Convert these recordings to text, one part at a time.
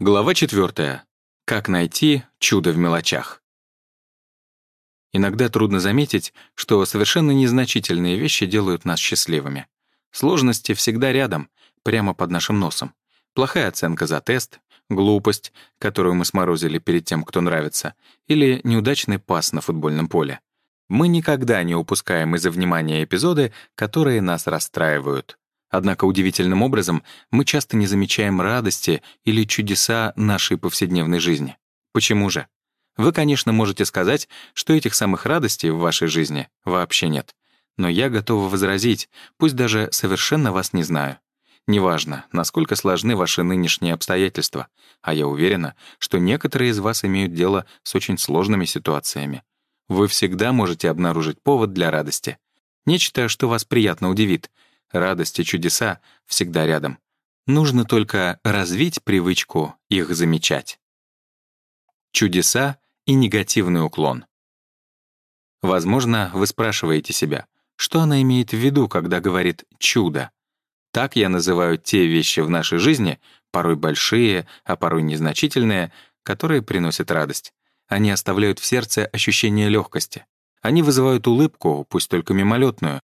Глава 4. Как найти чудо в мелочах. Иногда трудно заметить, что совершенно незначительные вещи делают нас счастливыми. Сложности всегда рядом, прямо под нашим носом. Плохая оценка за тест, глупость, которую мы сморозили перед тем, кто нравится, или неудачный пас на футбольном поле. Мы никогда не упускаем из-за внимания эпизоды, которые нас расстраивают. Однако удивительным образом мы часто не замечаем радости или чудеса нашей повседневной жизни. Почему же? Вы, конечно, можете сказать, что этих самых радостей в вашей жизни вообще нет. Но я готова возразить, пусть даже совершенно вас не знаю. Неважно, насколько сложны ваши нынешние обстоятельства, а я уверена, что некоторые из вас имеют дело с очень сложными ситуациями. Вы всегда можете обнаружить повод для радости. Нечто, что вас приятно удивит — радость и чудеса всегда рядом. Нужно только развить привычку их замечать. Чудеса и негативный уклон. Возможно, вы спрашиваете себя, что она имеет в виду, когда говорит «чудо». Так я называю те вещи в нашей жизни, порой большие, а порой незначительные, которые приносят радость. Они оставляют в сердце ощущение легкости. Они вызывают улыбку, пусть только мимолетную,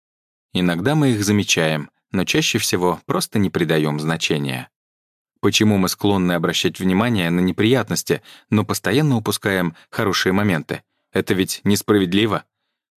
Иногда мы их замечаем, но чаще всего просто не придаем значения. Почему мы склонны обращать внимание на неприятности, но постоянно упускаем хорошие моменты? Это ведь несправедливо.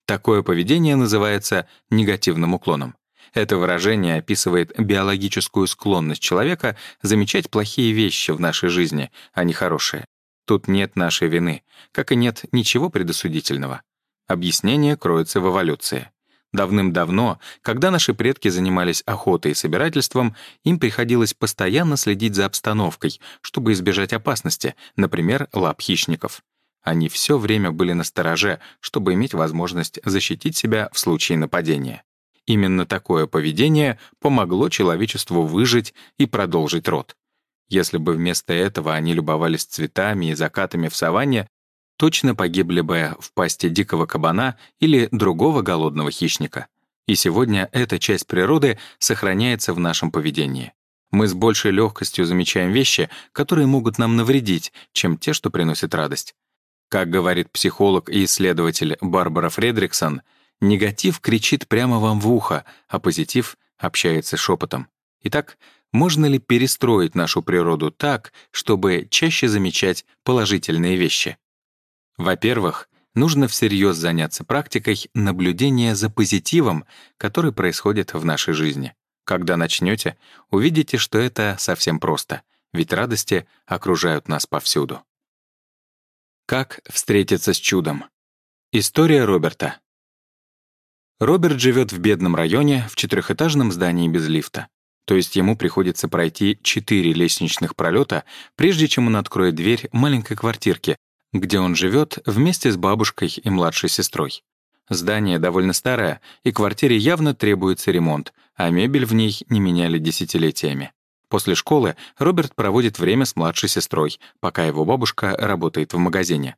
Такое поведение называется негативным уклоном. Это выражение описывает биологическую склонность человека замечать плохие вещи в нашей жизни, а не хорошие. Тут нет нашей вины, как и нет ничего предосудительного. Объяснение кроется в эволюции. Давным-давно, когда наши предки занимались охотой и собирательством, им приходилось постоянно следить за обстановкой, чтобы избежать опасности, например, лап хищников. Они все время были на стороже, чтобы иметь возможность защитить себя в случае нападения. Именно такое поведение помогло человечеству выжить и продолжить род. Если бы вместо этого они любовались цветами и закатами в саванне, точно погибли бы в пасти дикого кабана или другого голодного хищника. И сегодня эта часть природы сохраняется в нашем поведении. Мы с большей легкостью замечаем вещи, которые могут нам навредить, чем те, что приносят радость. Как говорит психолог и исследователь Барбара Фредриксон, негатив кричит прямо вам в ухо, а позитив общается шепотом. Итак, можно ли перестроить нашу природу так, чтобы чаще замечать положительные вещи? Во-первых, нужно всерьез заняться практикой наблюдения за позитивом, который происходит в нашей жизни. Когда начнете, увидите, что это совсем просто, ведь радости окружают нас повсюду. Как встретиться с чудом? История Роберта. Роберт живет в бедном районе, в четырехэтажном здании без лифта. То есть ему приходится пройти четыре лестничных пролета, прежде чем он откроет дверь маленькой квартирки, где он живет вместе с бабушкой и младшей сестрой. Здание довольно старое, и квартире явно требуется ремонт, а мебель в ней не меняли десятилетиями. После школы Роберт проводит время с младшей сестрой, пока его бабушка работает в магазине.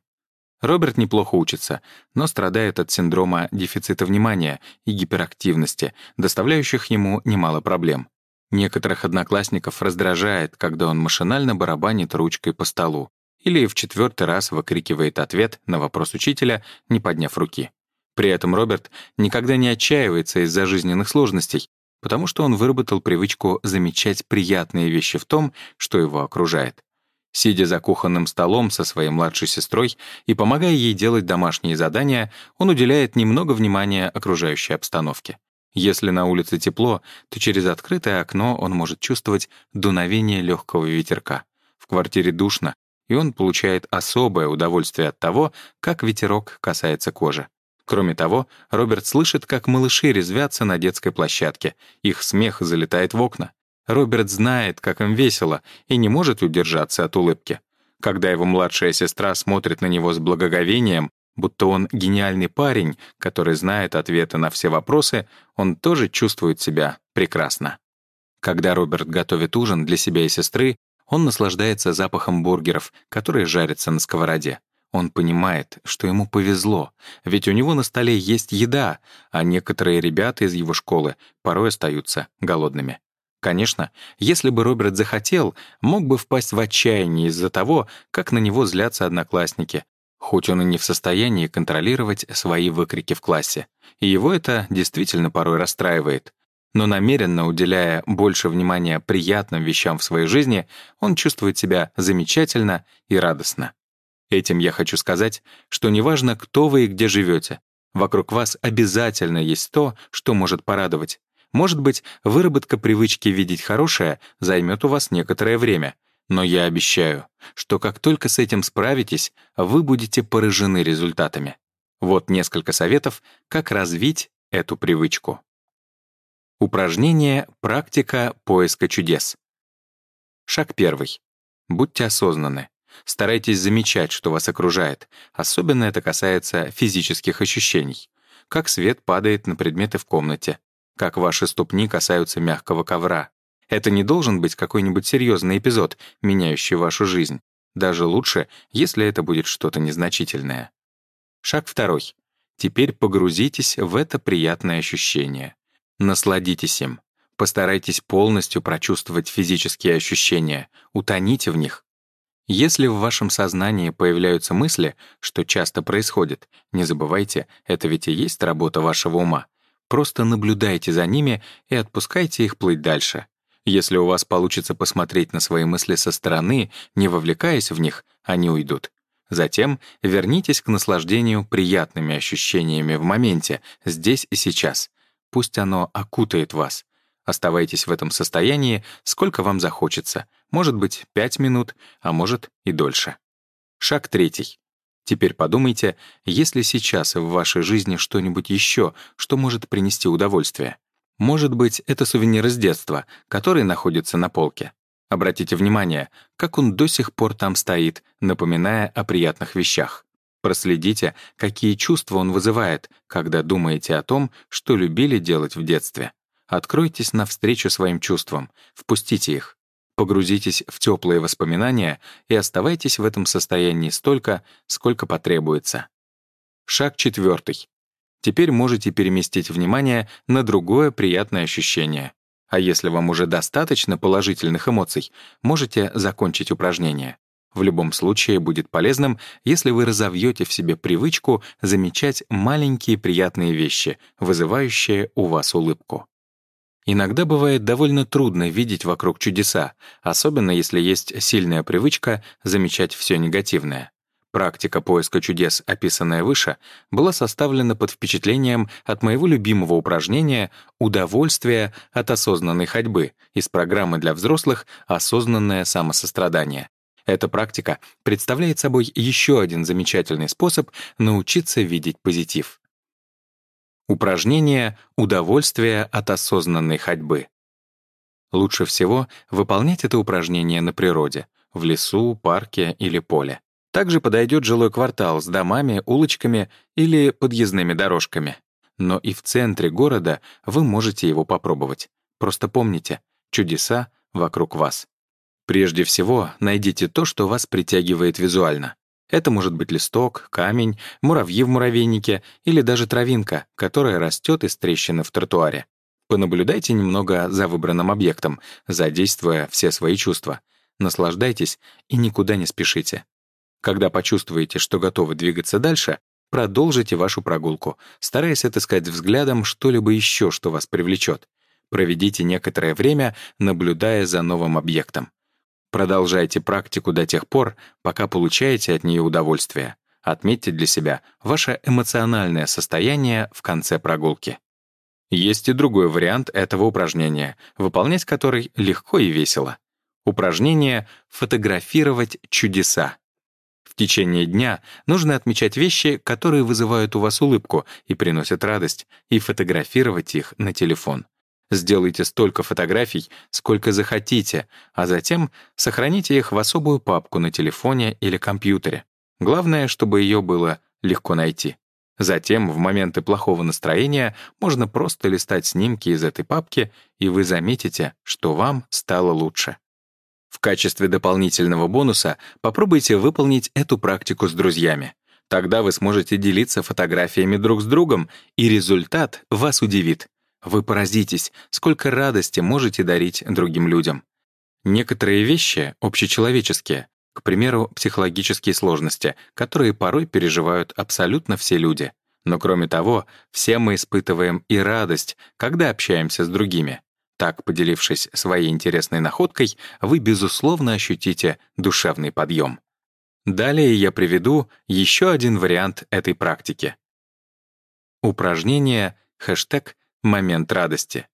Роберт неплохо учится, но страдает от синдрома дефицита внимания и гиперактивности, доставляющих ему немало проблем. Некоторых одноклассников раздражает, когда он машинально барабанит ручкой по столу или в четвертый раз выкрикивает ответ на вопрос учителя, не подняв руки. При этом Роберт никогда не отчаивается из-за жизненных сложностей, потому что он выработал привычку замечать приятные вещи в том, что его окружает. Сидя за кухонным столом со своей младшей сестрой и помогая ей делать домашние задания, он уделяет немного внимания окружающей обстановке. Если на улице тепло, то через открытое окно он может чувствовать дуновение легкого ветерка. В квартире душно, и он получает особое удовольствие от того, как ветерок касается кожи. Кроме того, Роберт слышит, как малыши резвятся на детской площадке, их смех залетает в окна. Роберт знает, как им весело, и не может удержаться от улыбки. Когда его младшая сестра смотрит на него с благоговением, будто он гениальный парень, который знает ответы на все вопросы, он тоже чувствует себя прекрасно. Когда Роберт готовит ужин для себя и сестры, он наслаждается запахом бургеров, которые жарятся на сковороде. Он понимает, что ему повезло, ведь у него на столе есть еда, а некоторые ребята из его школы порой остаются голодными. Конечно, если бы Роберт захотел, мог бы впасть в отчаяние из-за того, как на него злятся одноклассники, хоть он и не в состоянии контролировать свои выкрики в классе. И его это действительно порой расстраивает. Но намеренно уделяя больше внимания приятным вещам в своей жизни, он чувствует себя замечательно и радостно. Этим я хочу сказать, что неважно, кто вы и где живете, вокруг вас обязательно есть то, что может порадовать. Может быть, выработка привычки видеть хорошее займет у вас некоторое время, но я обещаю, что как только с этим справитесь, вы будете поражены результатами. Вот несколько советов, как развить эту привычку. Упражнение «Практика поиска чудес». Шаг первый. Будьте осознанны. Старайтесь замечать, что вас окружает. Особенно это касается физических ощущений. Как свет падает на предметы в комнате. Как ваши ступни касаются мягкого ковра. Это не должен быть какой-нибудь серьезный эпизод, меняющий вашу жизнь. Даже лучше, если это будет что-то незначительное. Шаг второй. Теперь погрузитесь в это приятное ощущение. Насладитесь им. Постарайтесь полностью прочувствовать физические ощущения, утоните в них. Если в вашем сознании появляются мысли, что часто происходит, не забывайте, это ведь и есть работа вашего ума. Просто наблюдайте за ними и отпускайте их плыть дальше. Если у вас получится посмотреть на свои мысли со стороны, не вовлекаясь в них, они уйдут. Затем вернитесь к наслаждению приятными ощущениями в моменте, здесь и сейчас. Пусть оно окутает вас. Оставайтесь в этом состоянии, сколько вам захочется. Может быть, 5 минут, а может и дольше. Шаг третий. Теперь подумайте, есть ли сейчас в вашей жизни что-нибудь еще, что может принести удовольствие. Может быть, это сувенир из детства, который находится на полке. Обратите внимание, как он до сих пор там стоит, напоминая о приятных вещах. Проследите, какие чувства он вызывает, когда думаете о том, что любили делать в детстве. Откройтесь навстречу своим чувствам, впустите их. Погрузитесь в теплые воспоминания и оставайтесь в этом состоянии столько, сколько потребуется. Шаг четвертый. Теперь можете переместить внимание на другое приятное ощущение. А если вам уже достаточно положительных эмоций, можете закончить упражнение. В любом случае будет полезным, если вы разовьете в себе привычку замечать маленькие приятные вещи, вызывающие у вас улыбку. Иногда бывает довольно трудно видеть вокруг чудеса, особенно если есть сильная привычка замечать все негативное. Практика поиска чудес, описанная выше, была составлена под впечатлением от моего любимого упражнения «Удовольствие от осознанной ходьбы» из программы для взрослых «Осознанное самосострадание». Эта практика представляет собой еще один замечательный способ научиться видеть позитив. Упражнение «Удовольствие от осознанной ходьбы». Лучше всего выполнять это упражнение на природе, в лесу, парке или поле. Также подойдет жилой квартал с домами, улочками или подъездными дорожками. Но и в центре города вы можете его попробовать. Просто помните, чудеса вокруг вас. Прежде всего, найдите то, что вас притягивает визуально. Это может быть листок, камень, муравьи в муравейнике или даже травинка, которая растет из трещины в тротуаре. Понаблюдайте немного за выбранным объектом, задействуя все свои чувства. Наслаждайтесь и никуда не спешите. Когда почувствуете, что готовы двигаться дальше, продолжите вашу прогулку, стараясь отыскать взглядом что-либо еще, что вас привлечет. Проведите некоторое время, наблюдая за новым объектом. Продолжайте практику до тех пор, пока получаете от нее удовольствие. Отметьте для себя ваше эмоциональное состояние в конце прогулки. Есть и другой вариант этого упражнения, выполнять который легко и весело. Упражнение «Фотографировать чудеса». В течение дня нужно отмечать вещи, которые вызывают у вас улыбку и приносят радость, и фотографировать их на телефон. Сделайте столько фотографий, сколько захотите, а затем сохраните их в особую папку на телефоне или компьютере. Главное, чтобы ее было легко найти. Затем, в моменты плохого настроения, можно просто листать снимки из этой папки, и вы заметите, что вам стало лучше. В качестве дополнительного бонуса попробуйте выполнить эту практику с друзьями. Тогда вы сможете делиться фотографиями друг с другом, и результат вас удивит. Вы поразитесь, сколько радости можете дарить другим людям. Некоторые вещи общечеловеческие, к примеру, психологические сложности, которые порой переживают абсолютно все люди. Но кроме того, все мы испытываем и радость, когда общаемся с другими. Так, поделившись своей интересной находкой, вы, безусловно, ощутите душевный подъем. Далее я приведу еще один вариант этой практики. Упражнение хэштег «Момент радости».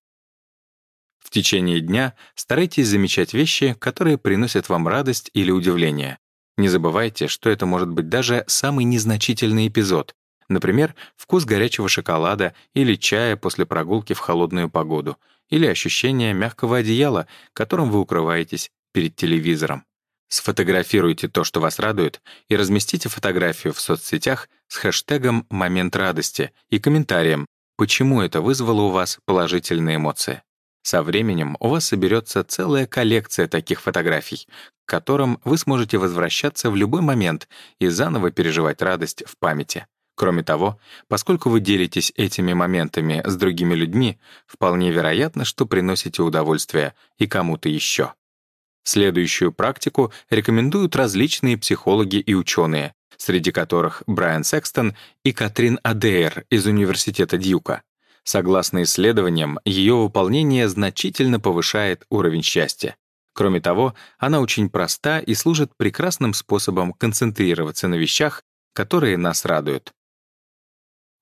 В течение дня старайтесь замечать вещи, которые приносят вам радость или удивление. Не забывайте, что это может быть даже самый незначительный эпизод, например, вкус горячего шоколада или чая после прогулки в холодную погоду, или ощущение мягкого одеяла, которым вы укрываетесь перед телевизором. Сфотографируйте то, что вас радует, и разместите фотографию в соцсетях с хэштегом «Момент радости» и комментарием, почему это вызвало у вас положительные эмоции. Со временем у вас соберется целая коллекция таких фотографий, к которым вы сможете возвращаться в любой момент и заново переживать радость в памяти. Кроме того, поскольку вы делитесь этими моментами с другими людьми, вполне вероятно, что приносите удовольствие и кому-то еще. Следующую практику рекомендуют различные психологи и ученые, среди которых Брайан Секстон и Катрин Адейр из Университета Дьюка. Согласно исследованиям, ее выполнение значительно повышает уровень счастья. Кроме того, она очень проста и служит прекрасным способом концентрироваться на вещах, которые нас радуют.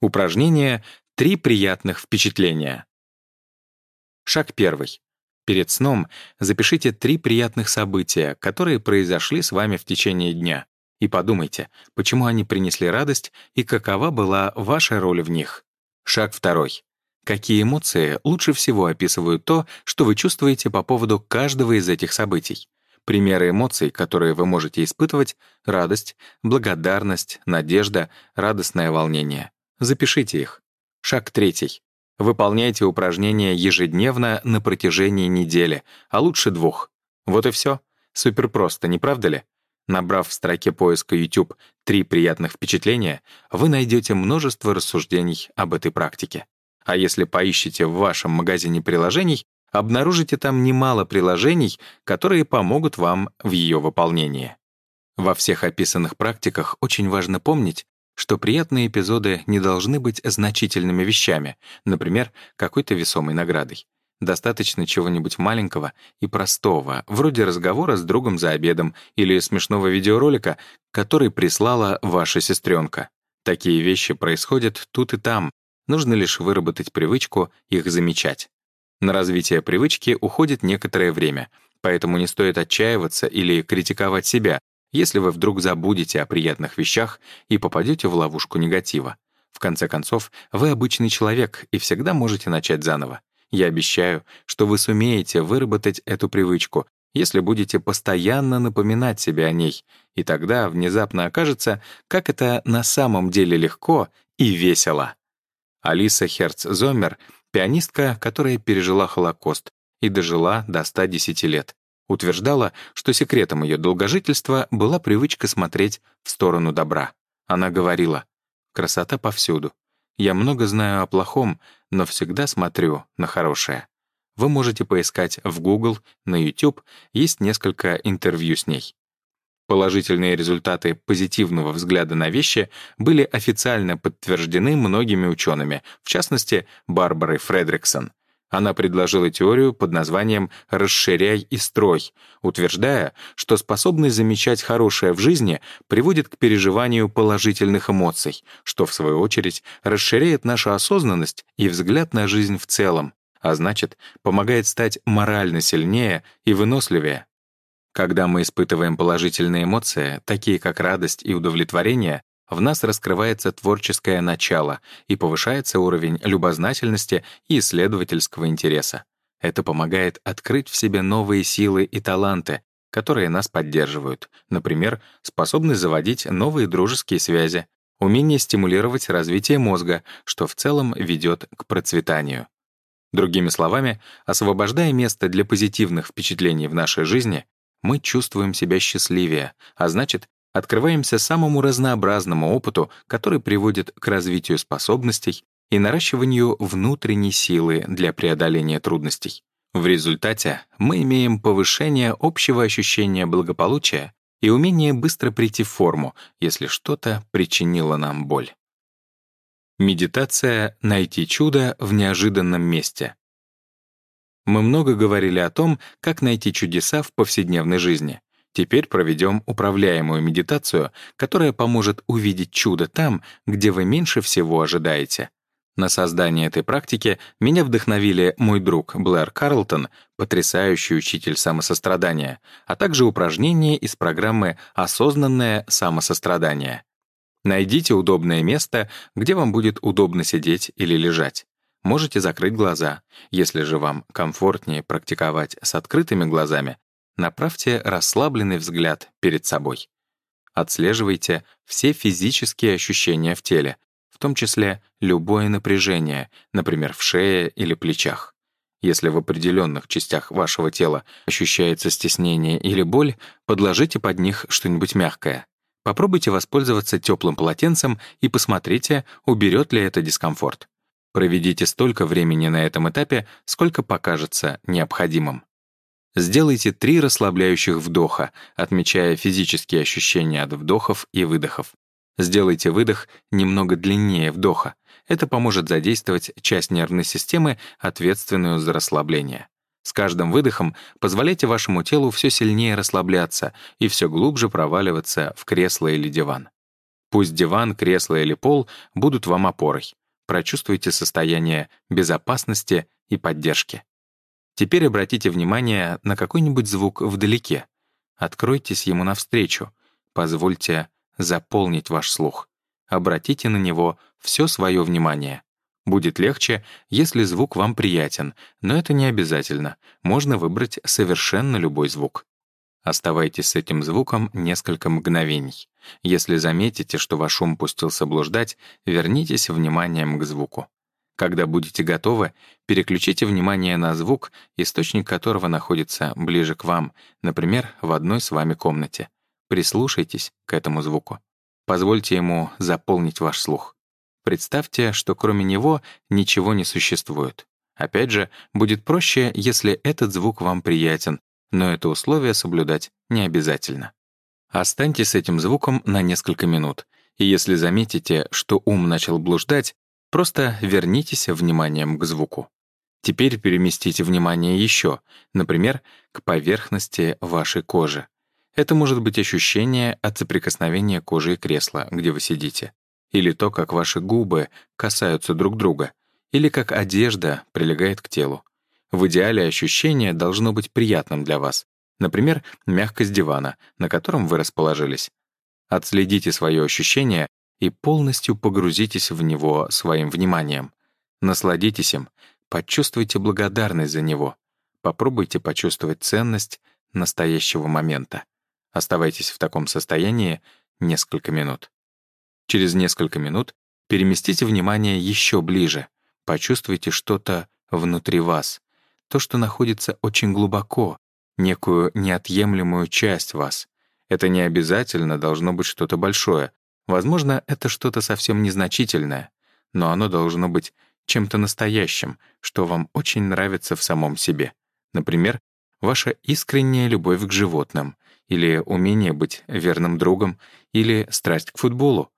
Упражнение «Три приятных впечатления». Шаг первый. Перед сном запишите три приятных события, которые произошли с вами в течение дня, и подумайте, почему они принесли радость и какова была ваша роль в них. Шаг второй. Какие эмоции лучше всего описывают то, что вы чувствуете по поводу каждого из этих событий? Примеры эмоций, которые вы можете испытывать — радость, благодарность, надежда, радостное волнение. Запишите их. Шаг третий. Выполняйте упражнения ежедневно на протяжении недели, а лучше двух. Вот и все. Супер просто, не правда ли? Набрав в строке поиска YouTube «Три приятных впечатления», вы найдете множество рассуждений об этой практике. А если поищете в вашем магазине приложений, обнаружите там немало приложений, которые помогут вам в ее выполнении. Во всех описанных практиках очень важно помнить, что приятные эпизоды не должны быть значительными вещами, например, какой-то весомой наградой. Достаточно чего-нибудь маленького и простого, вроде разговора с другом за обедом или смешного видеоролика, который прислала ваша сестренка. Такие вещи происходят тут и там, нужно лишь выработать привычку их замечать. На развитие привычки уходит некоторое время, поэтому не стоит отчаиваться или критиковать себя, если вы вдруг забудете о приятных вещах и попадете в ловушку негатива. В конце концов, вы обычный человек и всегда можете начать заново. Я обещаю, что вы сумеете выработать эту привычку, если будете постоянно напоминать себе о ней, и тогда внезапно окажется, как это на самом деле легко и весело. Алиса Херц-Зоммер — пианистка, которая пережила Холокост и дожила до 110 лет утверждала, что секретом ее долгожительства была привычка смотреть в сторону добра. Она говорила, «Красота повсюду. Я много знаю о плохом, но всегда смотрю на хорошее». Вы можете поискать в Google, на YouTube, есть несколько интервью с ней. Положительные результаты позитивного взгляда на вещи были официально подтверждены многими учеными, в частности, Барбарой Фредриксон. Она предложила теорию под названием «расширяй и строй», утверждая, что способность замечать хорошее в жизни приводит к переживанию положительных эмоций, что, в свою очередь, расширяет нашу осознанность и взгляд на жизнь в целом, а значит, помогает стать морально сильнее и выносливее. Когда мы испытываем положительные эмоции, такие как радость и удовлетворение, в нас раскрывается творческое начало и повышается уровень любознательности и исследовательского интереса. Это помогает открыть в себе новые силы и таланты, которые нас поддерживают. Например, способность заводить новые дружеские связи, умение стимулировать развитие мозга, что в целом ведет к процветанию. Другими словами, освобождая место для позитивных впечатлений в нашей жизни, мы чувствуем себя счастливее, а значит, открываемся самому разнообразному опыту, который приводит к развитию способностей и наращиванию внутренней силы для преодоления трудностей. В результате мы имеем повышение общего ощущения благополучия и умение быстро прийти в форму, если что-то причинило нам боль. Медитация «Найти чудо в неожиданном месте». Мы много говорили о том, как найти чудеса в повседневной жизни. Теперь проведем управляемую медитацию, которая поможет увидеть чудо там, где вы меньше всего ожидаете. На создание этой практики меня вдохновили мой друг Блэр Карлтон, потрясающий учитель самосострадания, а также упражнения из программы «Осознанное самосострадание». Найдите удобное место, где вам будет удобно сидеть или лежать. Можете закрыть глаза. Если же вам комфортнее практиковать с открытыми глазами, направьте расслабленный взгляд перед собой. Отслеживайте все физические ощущения в теле, в том числе любое напряжение, например, в шее или плечах. Если в определенных частях вашего тела ощущается стеснение или боль, подложите под них что-нибудь мягкое. Попробуйте воспользоваться теплым полотенцем и посмотрите, уберет ли это дискомфорт. Проведите столько времени на этом этапе, сколько покажется необходимым. Сделайте три расслабляющих вдоха, отмечая физические ощущения от вдохов и выдохов. Сделайте выдох немного длиннее вдоха. Это поможет задействовать часть нервной системы, ответственную за расслабление. С каждым выдохом позволяйте вашему телу все сильнее расслабляться и все глубже проваливаться в кресло или диван. Пусть диван, кресло или пол будут вам опорой. Прочувствуйте состояние безопасности и поддержки. Теперь обратите внимание на какой-нибудь звук вдалеке. Откройтесь ему навстречу. Позвольте заполнить ваш слух. Обратите на него все свое внимание. Будет легче, если звук вам приятен, но это не обязательно. Можно выбрать совершенно любой звук. Оставайтесь с этим звуком несколько мгновений. Если заметите, что ваш ум пустился блуждать, вернитесь вниманием к звуку. Когда будете готовы, переключите внимание на звук, источник которого находится ближе к вам, например, в одной с вами комнате. Прислушайтесь к этому звуку. Позвольте ему заполнить ваш слух. Представьте, что кроме него ничего не существует. Опять же, будет проще, если этот звук вам приятен, но это условие соблюдать не обязательно. Останьтесь с этим звуком на несколько минут, и если заметите, что ум начал блуждать, просто вернитесь вниманием к звуку. Теперь переместите внимание еще, например, к поверхности вашей кожи. Это может быть ощущение от соприкосновения кожи и кресла, где вы сидите, или то, как ваши губы касаются друг друга, или как одежда прилегает к телу. В идеале ощущение должно быть приятным для вас. Например, мягкость дивана, на котором вы расположились. Отследите свое ощущение и полностью погрузитесь в него своим вниманием. Насладитесь им, почувствуйте благодарность за него. Попробуйте почувствовать ценность настоящего момента. Оставайтесь в таком состоянии несколько минут. Через несколько минут переместите внимание еще ближе. Почувствуйте что-то внутри вас, то, что находится очень глубоко, некую неотъемлемую часть вас. Это не обязательно должно быть что-то большое. Возможно, это что-то совсем незначительное, но оно должно быть чем-то настоящим, что вам очень нравится в самом себе. Например, ваша искренняя любовь к животным, или умение быть верным другом, или страсть к футболу.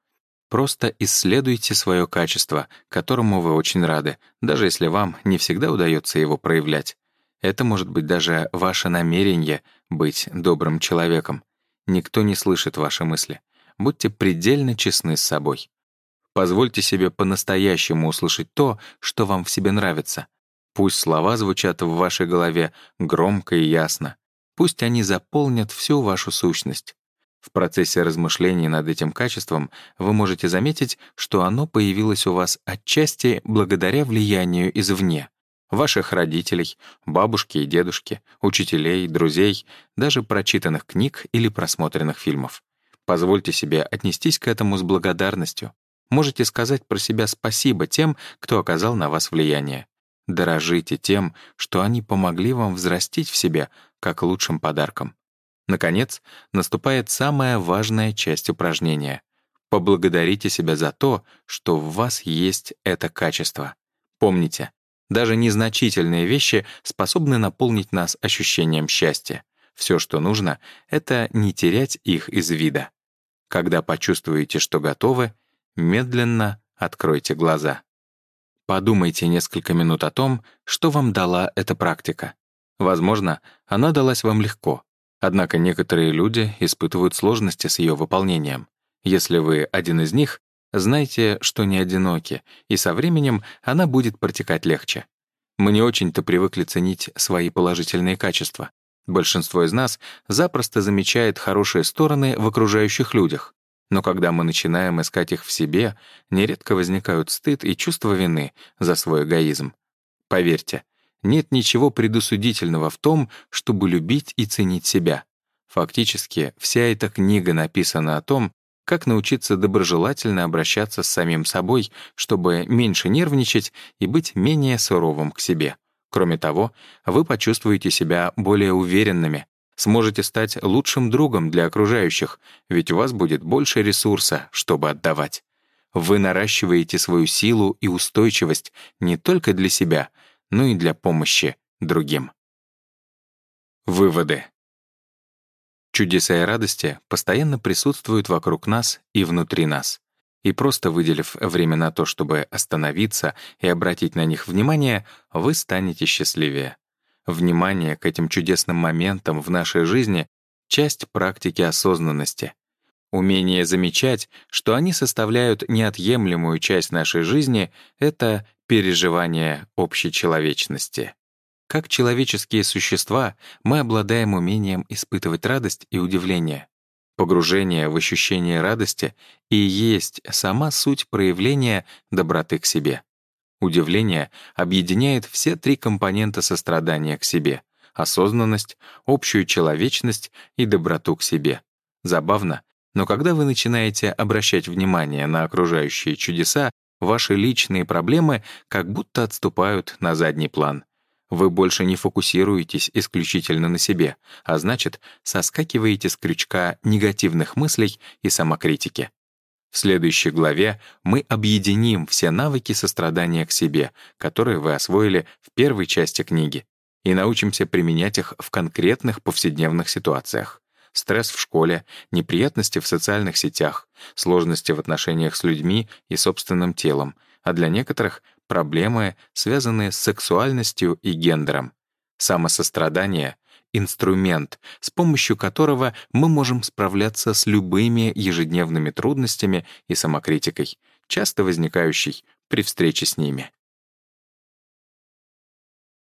Просто исследуйте свое качество, которому вы очень рады, даже если вам не всегда удается его проявлять. Это может быть даже ваше намерение быть добрым человеком. Никто не слышит ваши мысли. Будьте предельно честны с собой. Позвольте себе по-настоящему услышать то, что вам в себе нравится. Пусть слова звучат в вашей голове громко и ясно. Пусть они заполнят всю вашу сущность. В процессе размышлений над этим качеством вы можете заметить, что оно появилось у вас отчасти благодаря влиянию извне. Ваших родителей, бабушки и дедушки, учителей, друзей, даже прочитанных книг или просмотренных фильмов. Позвольте себе отнестись к этому с благодарностью. Можете сказать про себя спасибо тем, кто оказал на вас влияние. Дорожите тем, что они помогли вам взрастить в себе как лучшим подарком. Наконец, наступает самая важная часть упражнения. Поблагодарите себя за то, что в вас есть это качество. Помните, даже незначительные вещи способны наполнить нас ощущением счастья. Все, что нужно, — это не терять их из вида. Когда почувствуете, что готовы, медленно откройте глаза. Подумайте несколько минут о том, что вам дала эта практика. Возможно, она далась вам легко, однако некоторые люди испытывают сложности с ее выполнением. Если вы один из них, знайте, что не одиноки, и со временем она будет протекать легче. Мы не очень-то привыкли ценить свои положительные качества. Большинство из нас запросто замечает хорошие стороны в окружающих людях. Но когда мы начинаем искать их в себе, нередко возникают стыд и чувство вины за свой эгоизм. Поверьте, нет ничего предусудительного в том, чтобы любить и ценить себя. Фактически, вся эта книга написана о том, как научиться доброжелательно обращаться с самим собой, чтобы меньше нервничать и быть менее суровым к себе. Кроме того, вы почувствуете себя более уверенными, сможете стать лучшим другом для окружающих, ведь у вас будет больше ресурса, чтобы отдавать. Вы наращиваете свою силу и устойчивость не только для себя, но и для помощи другим. Выводы. Чудеса и радости постоянно присутствуют вокруг нас и внутри нас. И просто выделив время на то, чтобы остановиться и обратить на них внимание, вы станете счастливее. Внимание к этим чудесным моментам в нашей жизни — часть практики осознанности. Умение замечать, что они составляют неотъемлемую часть нашей жизни — это переживание общечеловечности. Как человеческие существа, мы обладаем умением испытывать радость и удивление. Погружение в ощущение радости и есть сама суть проявления доброты к себе. Удивление объединяет все три компонента сострадания к себе — осознанность, общую человечность и доброту к себе. Забавно, но когда вы начинаете обращать внимание на окружающие чудеса, ваши личные проблемы как будто отступают на задний план. Вы больше не фокусируетесь исключительно на себе, а значит, соскакиваете с крючка негативных мыслей и самокритики. В следующей главе мы объединим все навыки сострадания к себе, которые вы освоили в первой части книги, и научимся применять их в конкретных повседневных ситуациях. Стресс в школе, неприятности в социальных сетях, сложности в отношениях с людьми и собственным телом, а для некоторых — проблемы, связанные с сексуальностью и гендером. Самосострадание инструмент, с помощью которого мы можем справляться с любыми ежедневными трудностями и самокритикой, часто возникающей при встрече с ними.